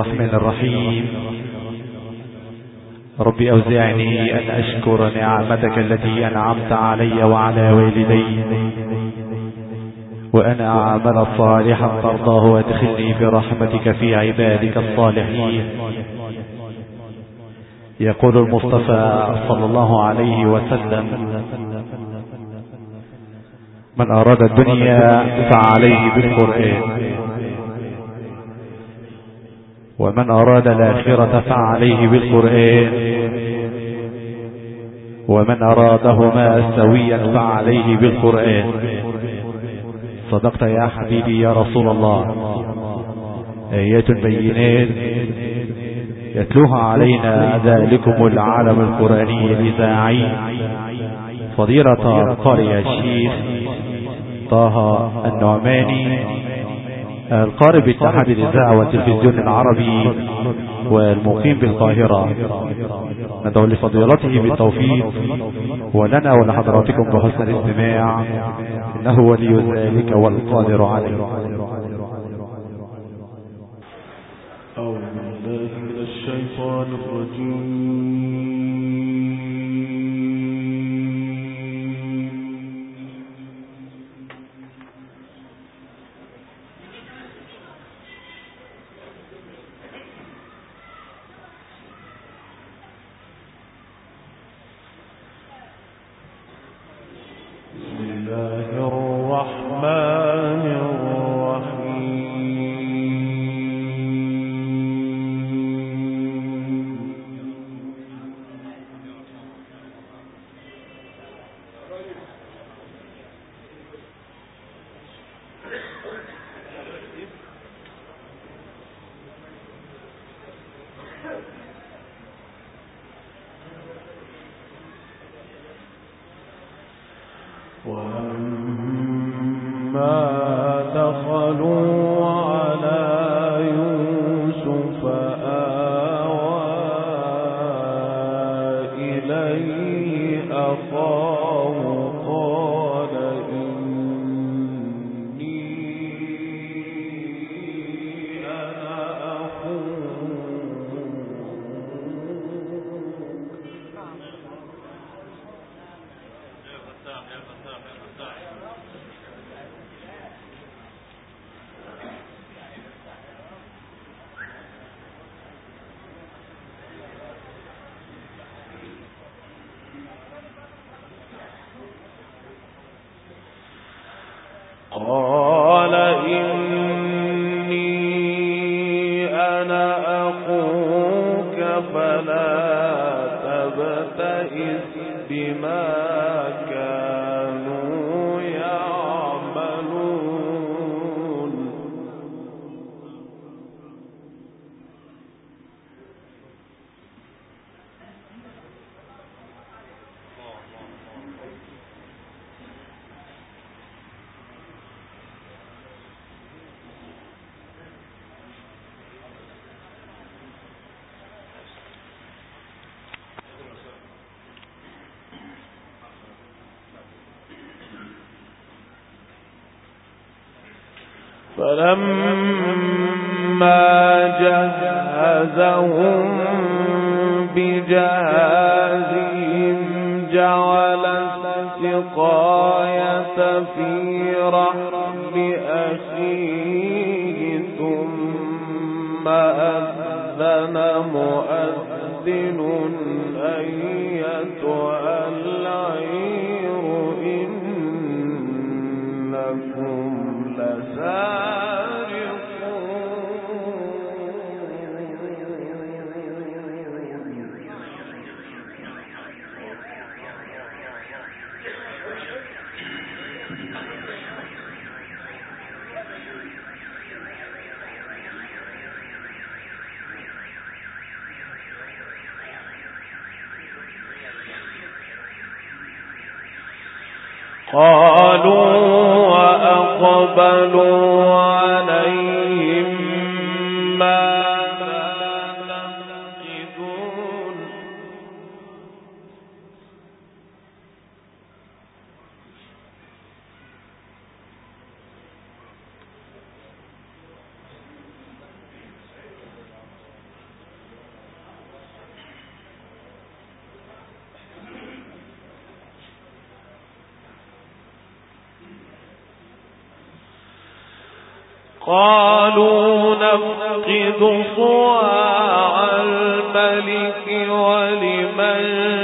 الرحمن الرحيم. رب أوزعني أن أشكر نعمتك التي أنعمت علي وعلى والدي وأن أعمل صالحا ترضاه وأدخلني برحمتك في عبادك الصالحين. يقول المصطفى صلى الله عليه وسلم من أراد الدنيا فعليه بالقرآن. ومن أراد الآخرة فعليه بالقرآن. ومن أرادهما سويا فعليه بالقرآن. صدقت يا حبيبي يا رسول الله. آيات بينات يتلوها علينا ذلكم العالم القرآني الإذاعي. فضيلة قارئ الشيخ طه النعماني. القارئ باتحاد الإذاعة والتلفزيون العربي والمقيم بالقاهرة. ندعو لفضيلته بالتوفيق ولنا ولحضراتكم بحسن الاستماع. إنه ولي ذلك والقادر عليه. أعوذ بالله من الشيطان الرجيم. فلما جهزهم بجهازهم جعل السقاية في رحل أخيه ثم أذن مؤذن قالوا وأقبلوا قالوا نفقد صواع الملك ولمن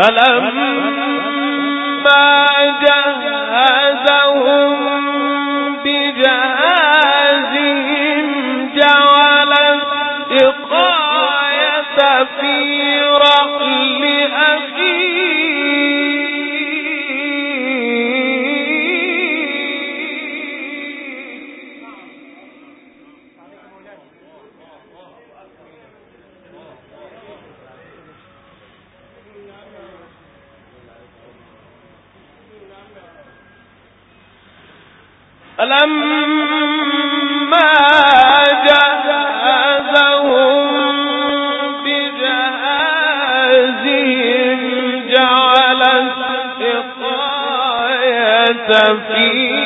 فلما جهزهم بجهازهم جعل الإقاية في في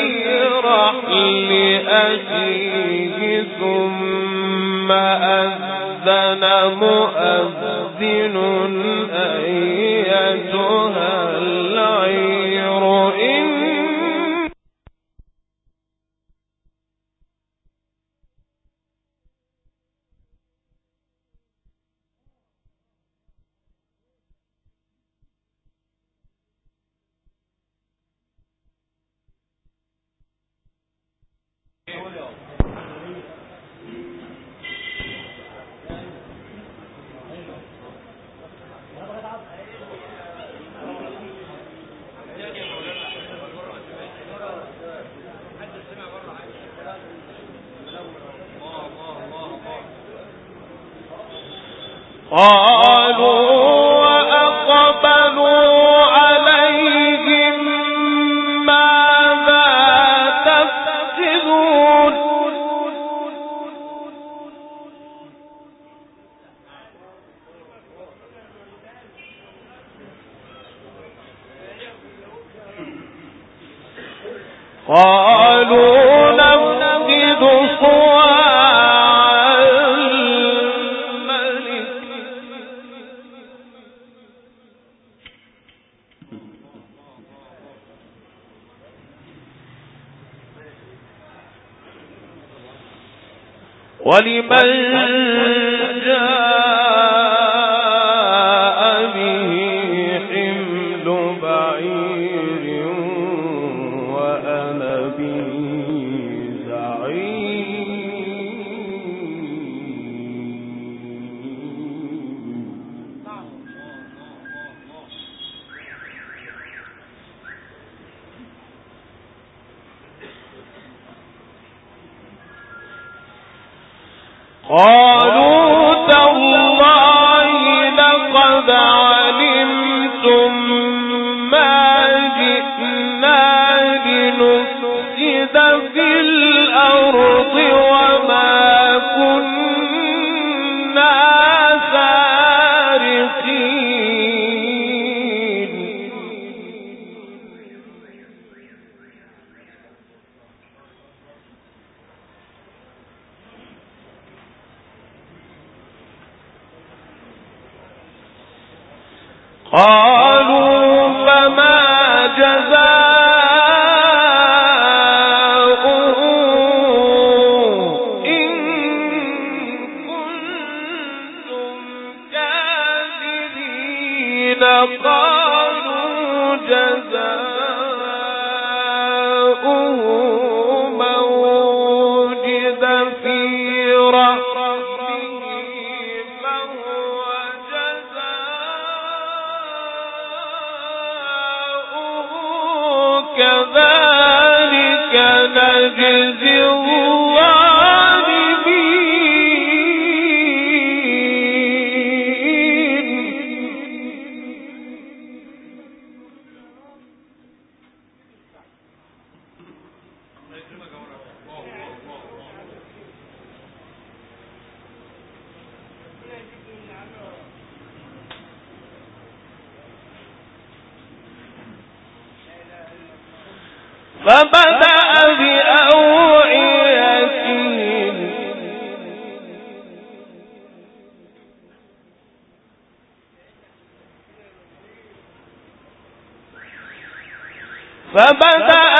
فبدأ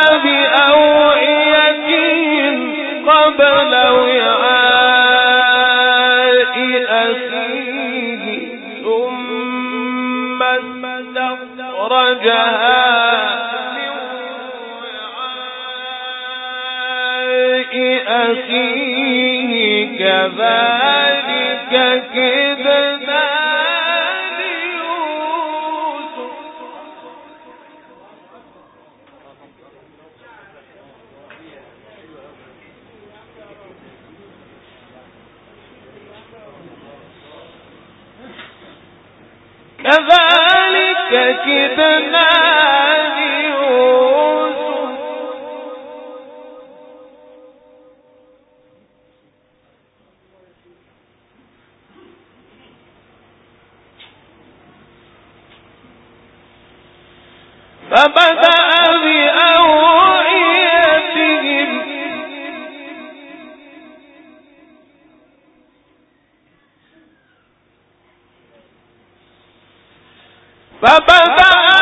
أخيه كذلك كدنا كذلك كدنا فبدأ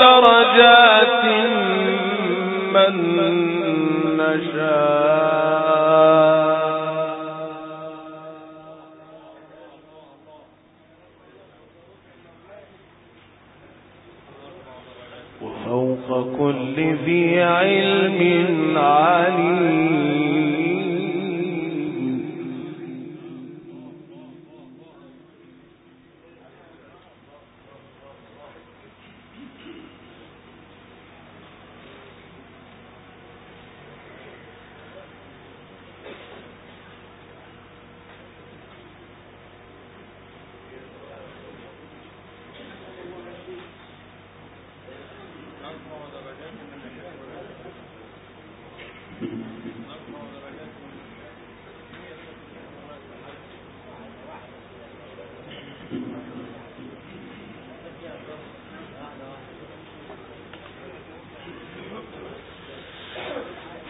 درجات من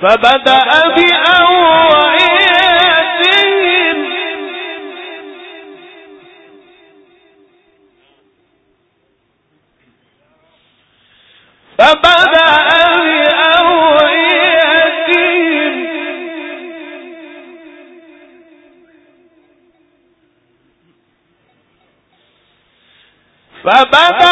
فبدأ بأوعيتهم. فبدأ بأوعيتهم. فبدأ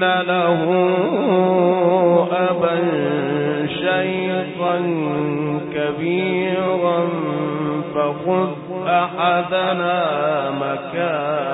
له أبا شيخا كبيرا فخذ أحدنا مكانه.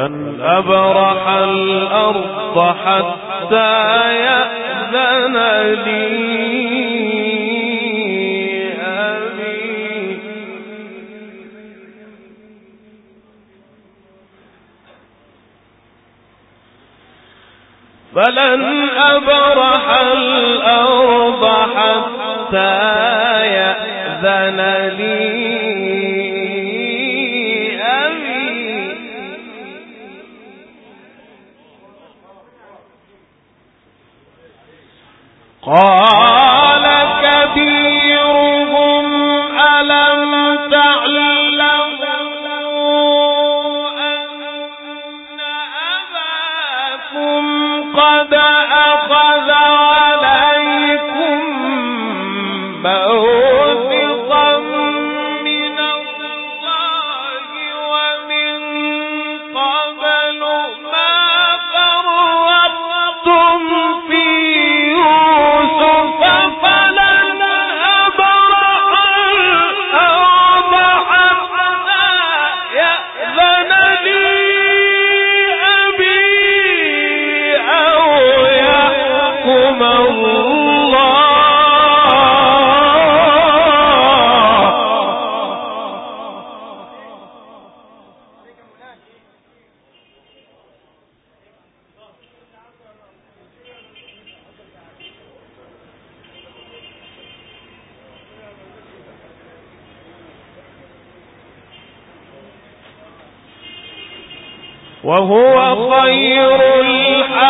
فلن أبرح الأرض حتى يأذن لي. أبي فلن أبرح الأرض حتى وهو خير الحاكمين.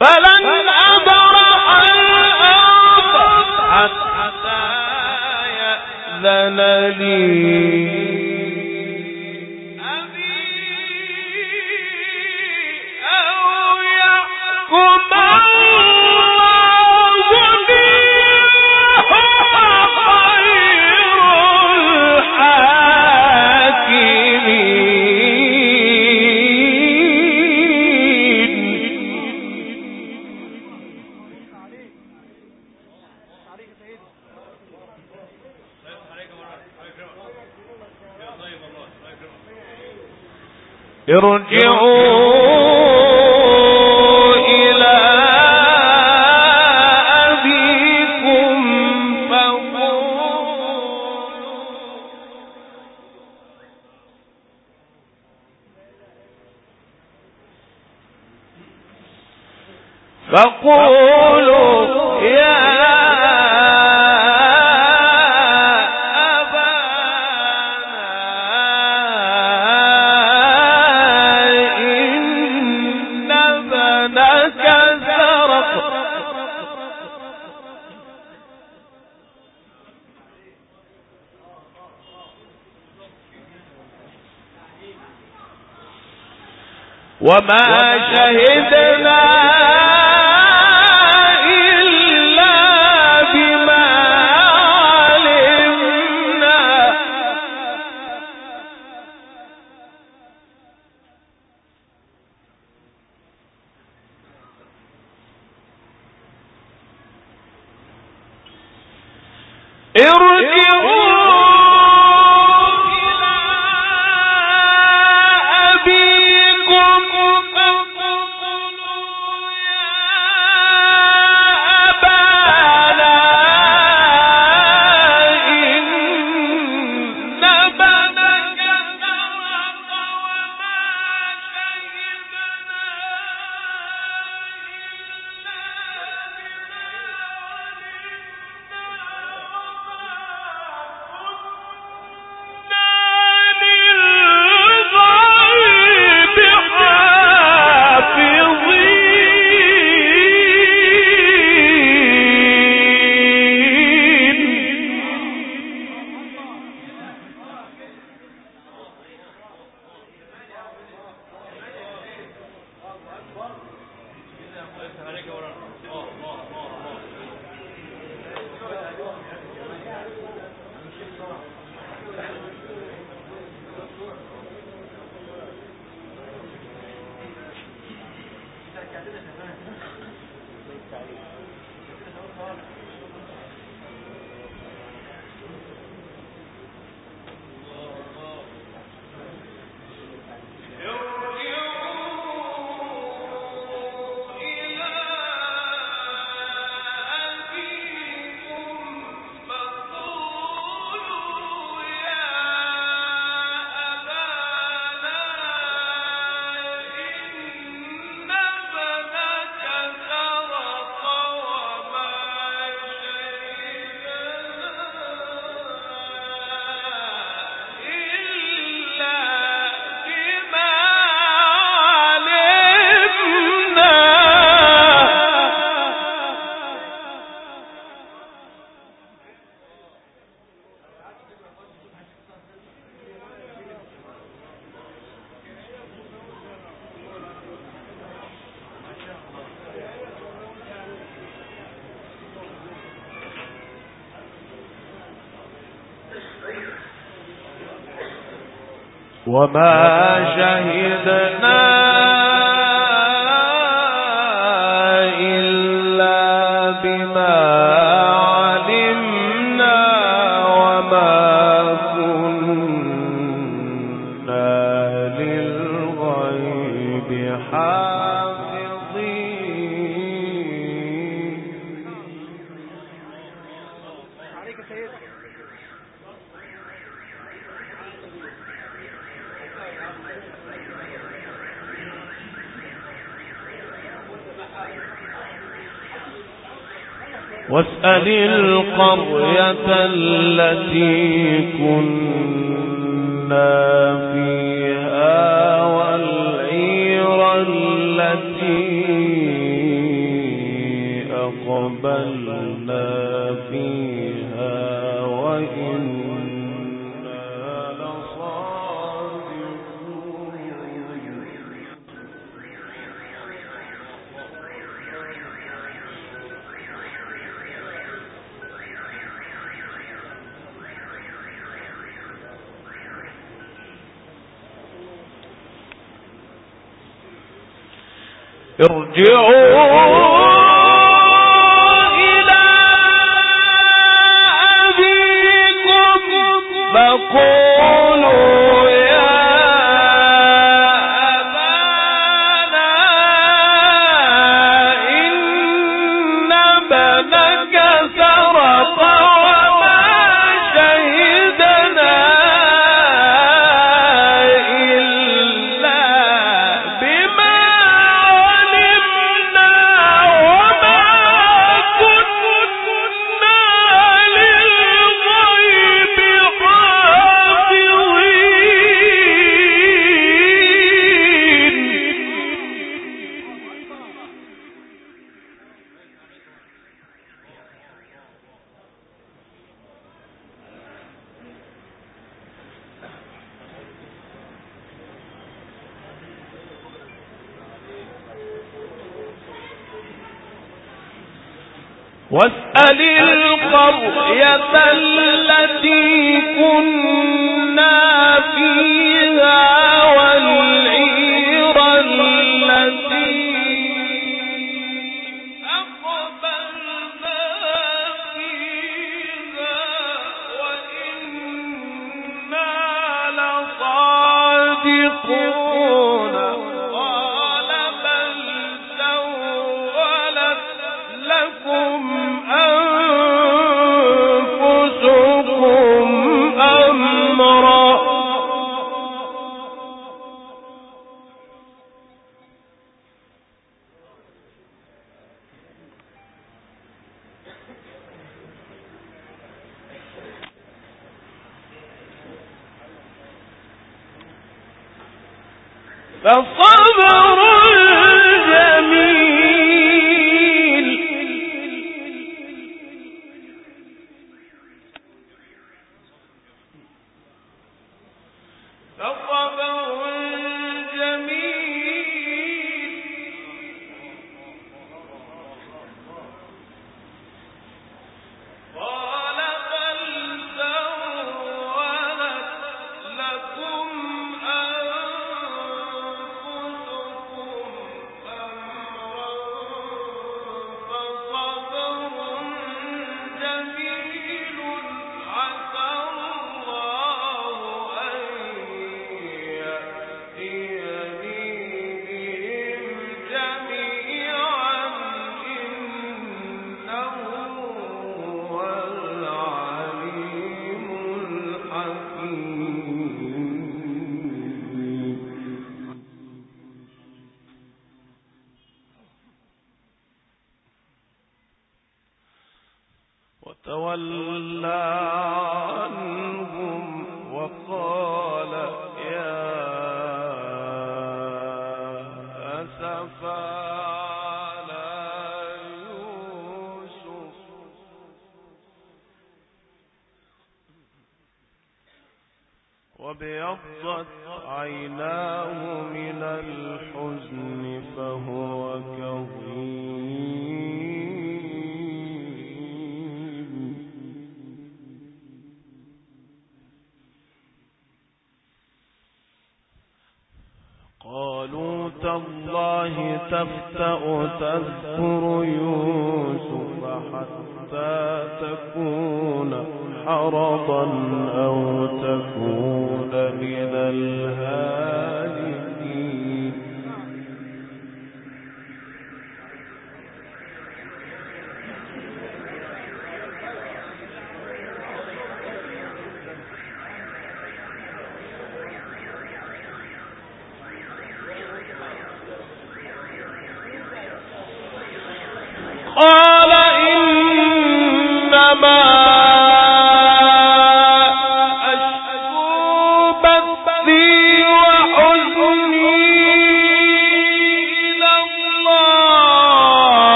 فلن أبرح الأرض حتى يأذن لي. وما شهدنا وما شهدنا التي كنا فيها والعير التي أقبلنا ارجعوا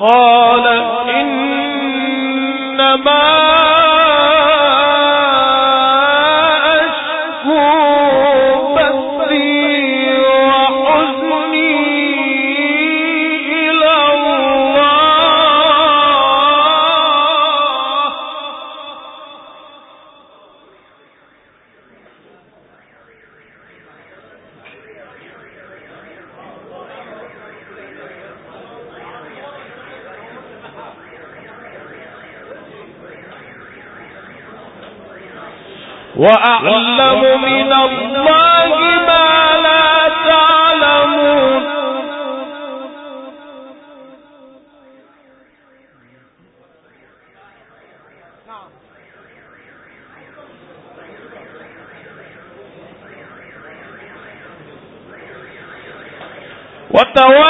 قال إنما وأعلم من الله ما لا تعلمون. وتوالى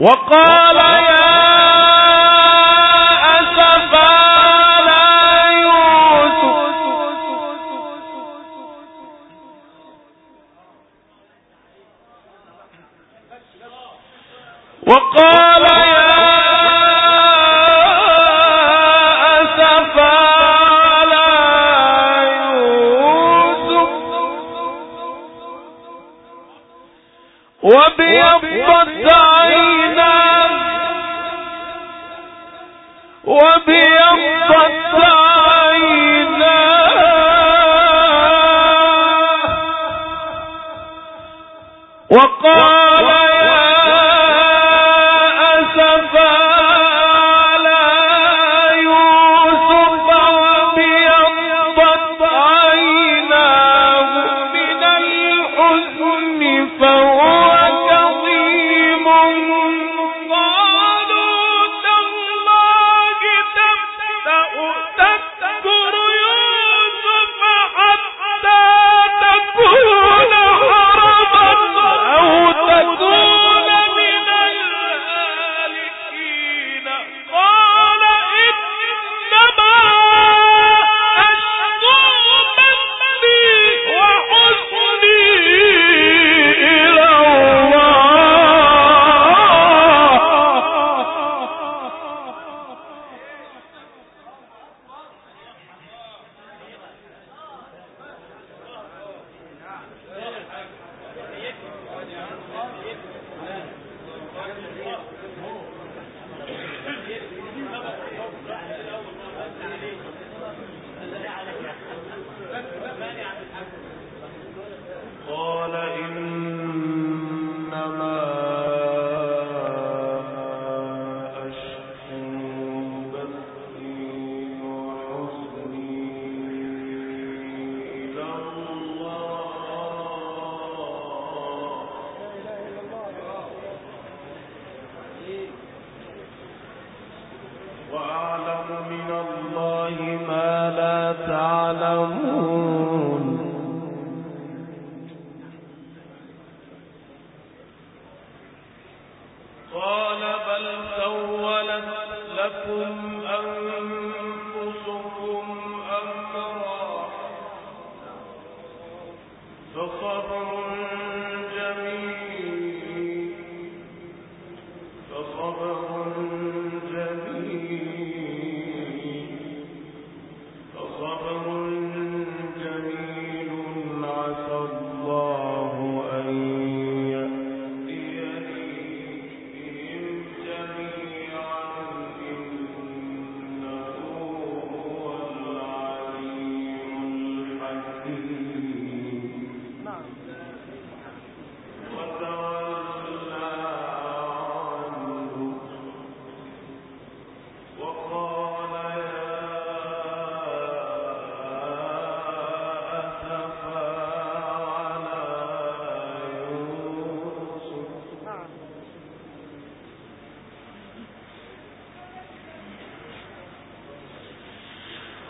وقال يا أسفا لا يوسف. وقال وبيضت عيني وقال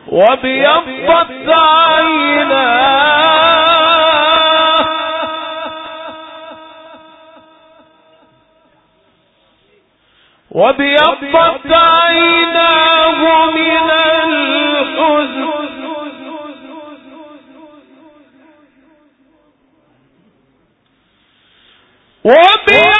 وبيضت عيناه. وبيضت عيناه من الحزن. وبيضت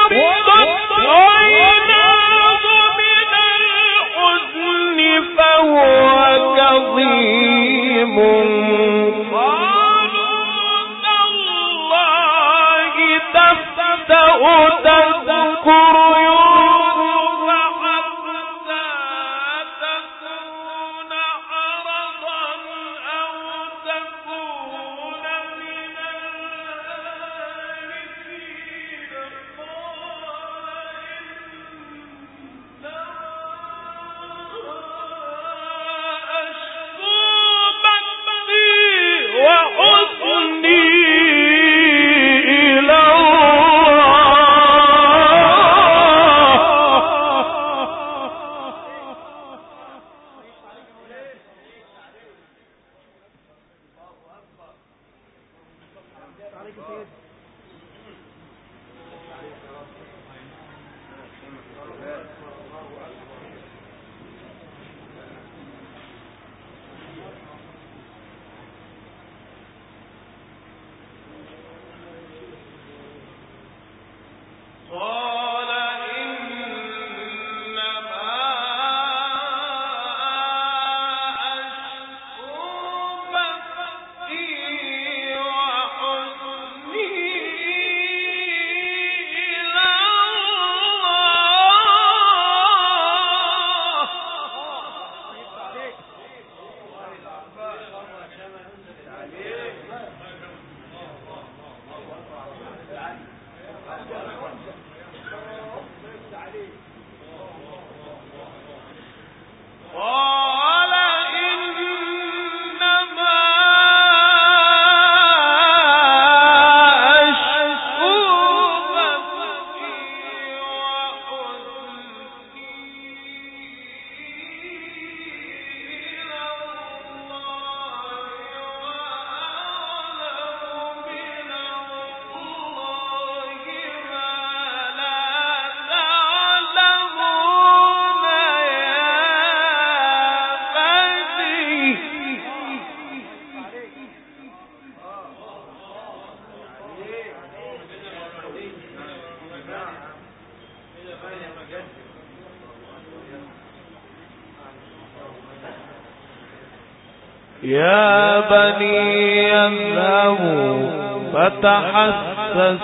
يا بني اذهبوا فتحسسوا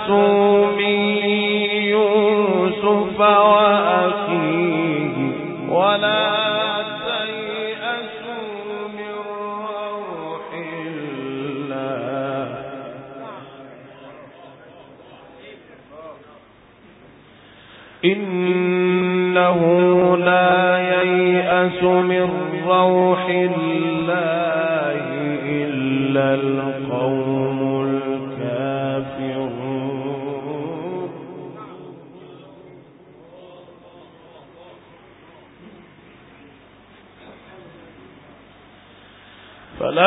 من يوسف وأخيه ولا إنه لا ييأس من روح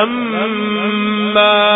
فلما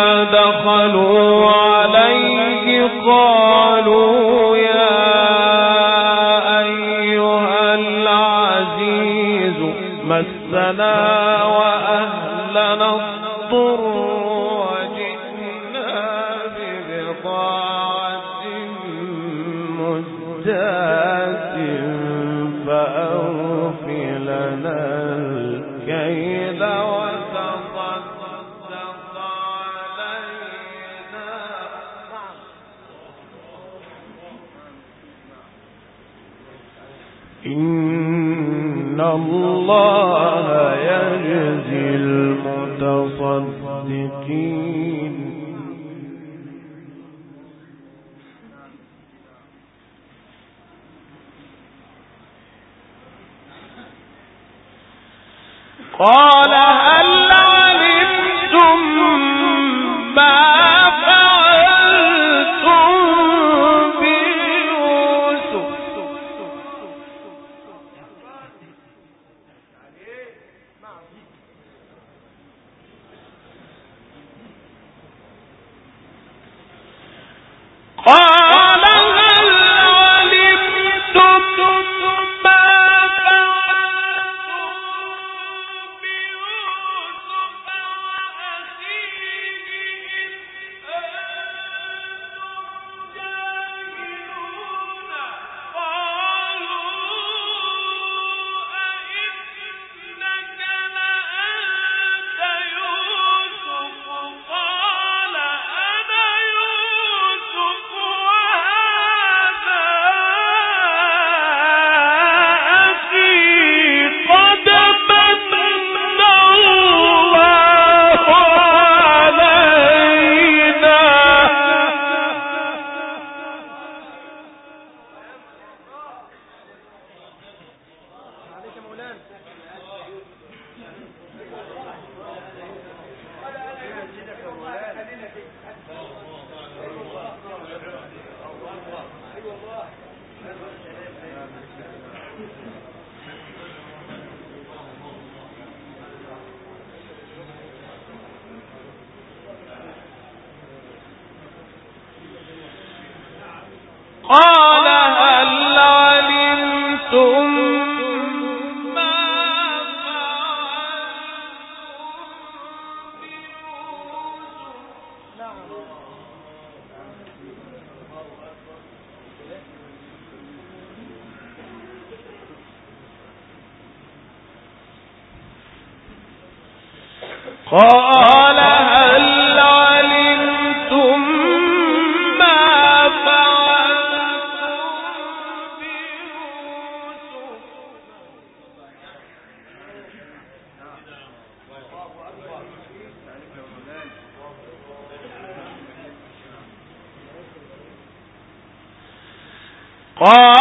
Oh,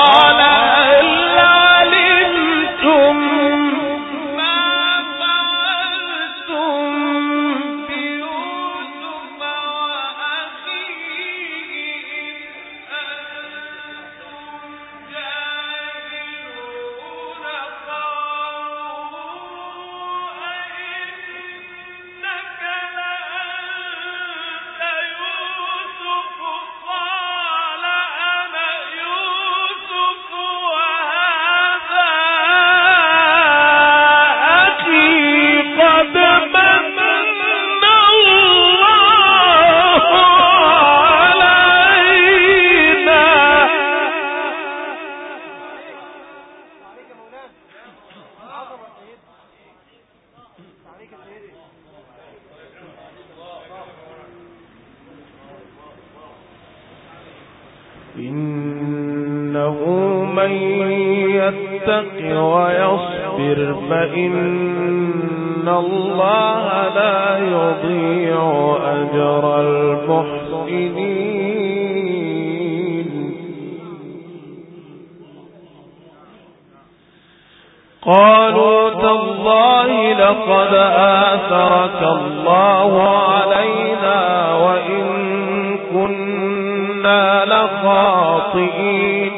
لخاطئين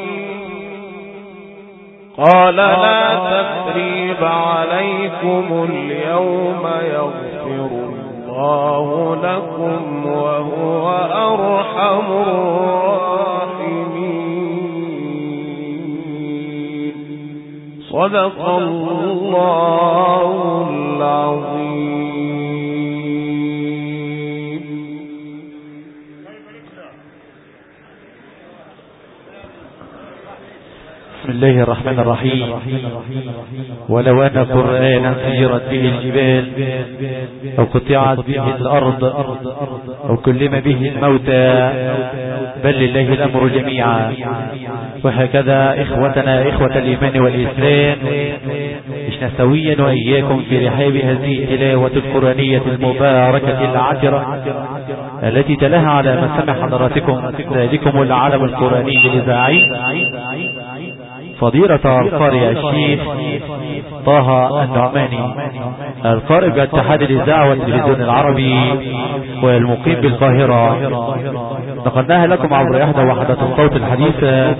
قال لا تثريب عليكم اليوم يغفر الله لكم وهو أرحم الراحمين. صدق الله العظيم. الله الرحمن الرحيم. ولو أن قرآنا سيرت به الجبال أو قطعت به الأرض أو كلم به الموتى بل لله الأمر جميعا. وهكذا إخوتنا إخوة الإيمان والإسلام عشنا سويا وإياكم في رحاب هذه التلاوة القرآنية المباركة العجرة التي تلاها على مسامع حضراتكم. ذلكم العالم القرآني الإذاعي فضيلة القارئ الشيخ طه النعماني القارئ باتحاد الإذاعة والتلفزيون العربي والمقيم بالقاهرة. نقلناها لكم عبر إحدى وحدات الصوت الحديثة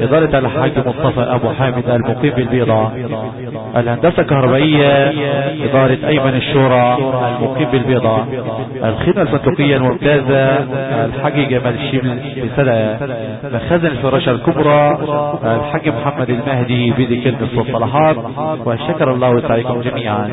إدارة الحاج مصطفى أبو حامد المقيم بالبيضة. الهندسة الكهربائية إدارة أيمن الشورى المقيم بالبيضة. الخدمة الفندقية الممتازة الحاج جمال الشيبل بسلا مخازن الفراشة الكبرى الحاج محمد المهدي بذكر الصلاحات وشكر الله سعيكم جميعا.